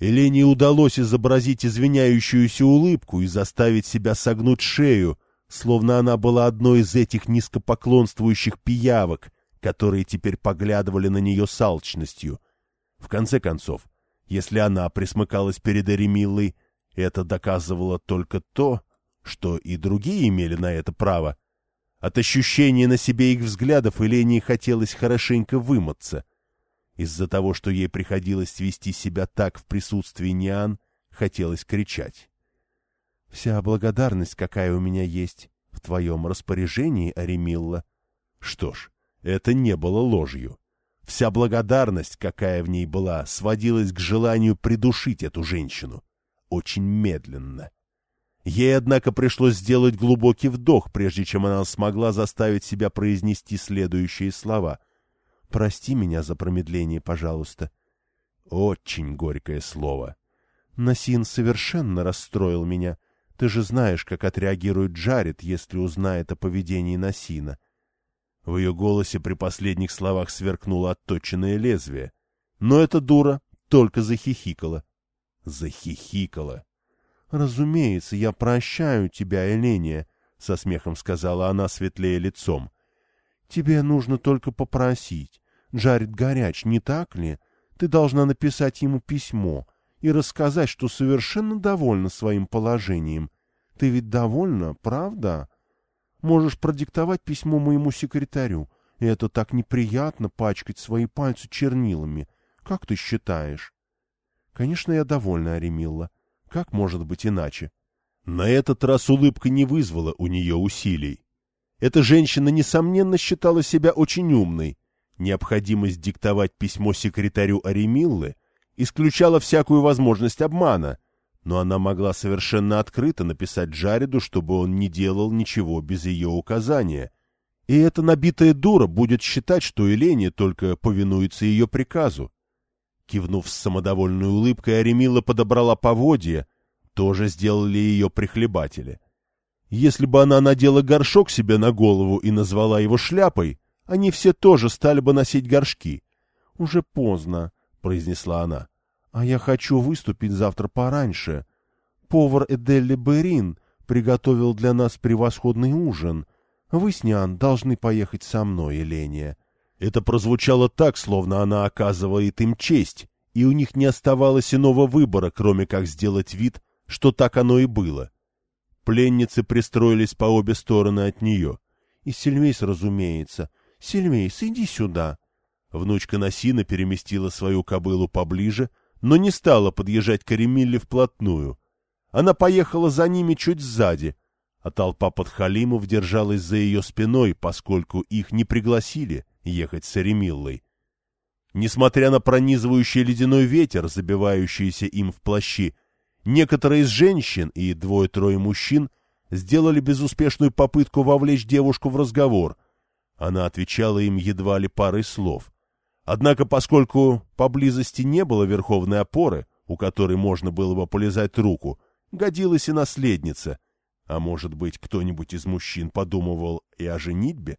Speaker 1: Элене удалось изобразить извиняющуюся улыбку и заставить себя согнуть шею, словно она была одной из этих низкопоклонствующих пиявок, которые теперь поглядывали на нее с алчностью. В конце концов, если она присмыкалась перед Эремиллой, это доказывало только то, что и другие имели на это право. От ощущения на себе их взглядов Елене хотелось хорошенько вымыться. Из-за того, что ей приходилось вести себя так в присутствии Ниан, хотелось кричать. «Вся благодарность, какая у меня есть, в твоем распоряжении, Аремилла». Что ж, это не было ложью. Вся благодарность, какая в ней была, сводилась к желанию придушить эту женщину. Очень медленно. Ей, однако, пришлось сделать глубокий вдох, прежде чем она смогла заставить себя произнести следующие слова. «Прости меня за промедление, пожалуйста». Очень горькое слово. Насин совершенно расстроил меня. Ты же знаешь, как отреагирует Джаред, если узнает о поведении Насина. В ее голосе при последних словах сверкнуло отточенное лезвие. Но эта дура только захихикала. Захихикала. «Разумеется, я прощаю тебя, Эления», — со смехом сказала она, светлее лицом. «Тебе нужно только попросить. Джаред горяч, не так ли? Ты должна написать ему письмо и рассказать, что совершенно довольна своим положением. Ты ведь довольна, правда? Можешь продиктовать письмо моему секретарю. И это так неприятно пачкать свои пальцы чернилами. Как ты считаешь?» «Конечно, я довольна, Аремилла. Как может быть иначе? На этот раз улыбка не вызвала у нее усилий. Эта женщина, несомненно, считала себя очень умной. Необходимость диктовать письмо секретарю Аремиллы исключала всякую возможность обмана, но она могла совершенно открыто написать Джареду, чтобы он не делал ничего без ее указания. И эта набитая дура будет считать, что Елене только повинуется ее приказу. Кивнув с самодовольной улыбкой, Аремила подобрала поводья, тоже сделали ее прихлебатели. Если бы она надела горшок себе на голову и назвала его шляпой, они все тоже стали бы носить горшки. — Уже поздно, — произнесла она. — А я хочу выступить завтра пораньше. Повар Эделли Берин приготовил для нас превосходный ужин. Вы с Нян должны поехать со мной, Еления. Это прозвучало так, словно она оказывает им честь, и у них не оставалось иного выбора, кроме как сделать вид, что так оно и было. Пленницы пристроились по обе стороны от нее. И Сильвейс, разумеется. Сильвейс, иди сюда. Внучка Насина переместила свою кобылу поближе, но не стала подъезжать к Аремилле вплотную. Она поехала за ними чуть сзади, а толпа подхалимов держалась за ее спиной, поскольку их не пригласили ехать с Аремиллой. Несмотря на пронизывающий ледяной ветер, забивающийся им в плащи, некоторые из женщин и двое-трое мужчин сделали безуспешную попытку вовлечь девушку в разговор. Она отвечала им едва ли парой слов. Однако, поскольку поблизости не было верховной опоры, у которой можно было бы полезать руку, годилась и наследница. А может быть, кто-нибудь из мужчин подумывал и о женитьбе?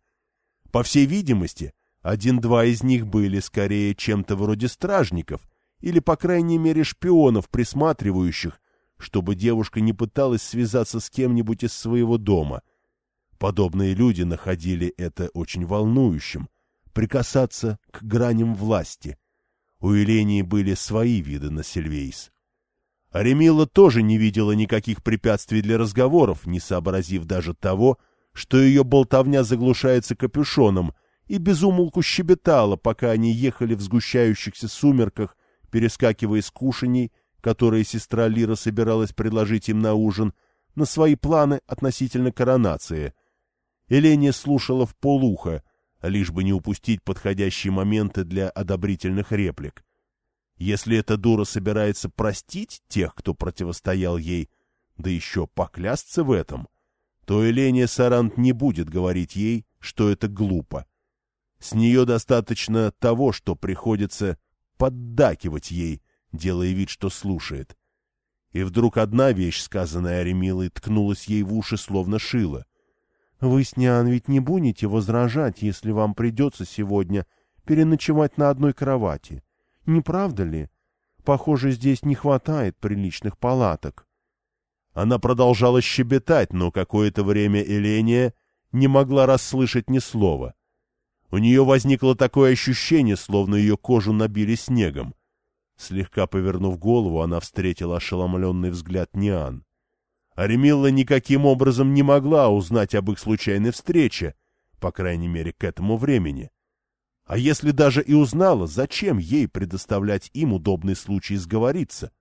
Speaker 1: По всей видимости, один-два из них были скорее чем-то вроде стражников или, по крайней мере, шпионов, присматривающих, чтобы девушка не пыталась связаться с кем-нибудь из своего дома. Подобные люди находили это очень волнующим — прикасаться к граням власти. У Елении были свои виды на Сильвейс. Аремила тоже не видела никаких препятствий для разговоров, не сообразив даже того, что ее болтовня заглушается капюшоном — и безумолку щебетала, пока они ехали в сгущающихся сумерках, перескакивая с кушаний, которые сестра Лира собиралась предложить им на ужин, на свои планы относительно коронации. Эления слушала в полуха, лишь бы не упустить подходящие моменты для одобрительных реплик. Если эта дура собирается простить тех, кто противостоял ей, да еще поклясться в этом, то Эления Сарант не будет говорить ей, что это глупо. С нее достаточно того, что приходится поддакивать ей, делая вид, что слушает. И вдруг одна вещь, сказанная Аремилой, ткнулась ей в уши, словно шило. — Вы, Снян, ведь не будете возражать, если вам придется сегодня переночевать на одной кровати. Не правда ли?
Speaker 2: Похоже, здесь не хватает приличных палаток.
Speaker 1: Она продолжала щебетать, но какое-то время Эления не могла расслышать ни слова. У нее возникло такое ощущение, словно ее кожу набили снегом. Слегка повернув голову, она встретила ошеломленный взгляд Ниан. Аремилла никаким образом не могла узнать об их случайной встрече, по крайней мере, к этому времени. А если даже и узнала, зачем ей предоставлять им удобный случай сговориться?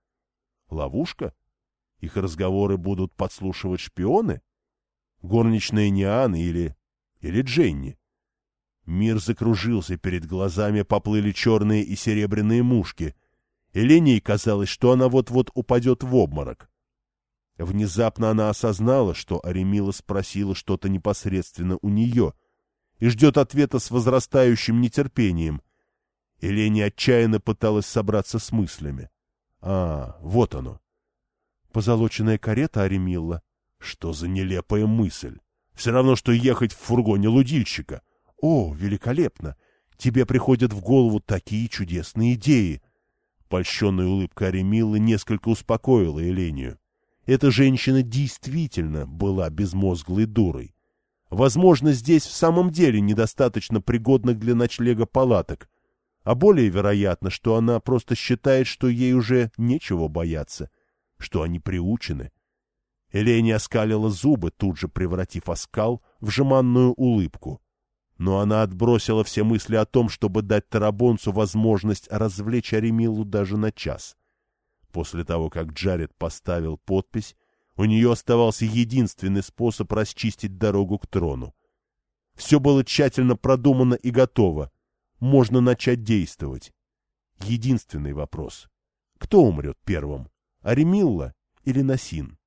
Speaker 1: Ловушка? Их разговоры будут подслушивать шпионы? Горничная Нианы или... или Дженни? Мир закружился, перед глазами поплыли черные и серебряные мушки. Эленей казалось, что она вот-вот упадет в обморок. Внезапно она осознала, что Аремила спросила что-то непосредственно у нее — и ждет ответа с возрастающим нетерпением. Елени отчаянно пыталась собраться с мыслями. А, вот оно. Позолоченная карета Аремилла. Что за нелепая мысль? Все равно, что ехать в фургоне лудильщика. О, великолепно! Тебе приходят в голову такие чудесные идеи. Польщенная улыбка Аремиллы несколько успокоила Елению. Эта женщина действительно была безмозглой дурой. Возможно, здесь в самом деле недостаточно пригодных для ночлега палаток, а более вероятно, что она просто считает, что ей уже нечего бояться, что они приучены. Элени оскалила зубы, тут же превратив оскал в жеманную улыбку. Но она отбросила все мысли о том, чтобы дать Тарабонцу возможность развлечь Аремилу даже на час. После того, как Джаред поставил подпись, у нее оставался единственный способ расчистить дорогу к трону. Все было тщательно продумано и готово. Можно начать действовать. Единственный вопрос. Кто умрет первым? Аремилла или Насин?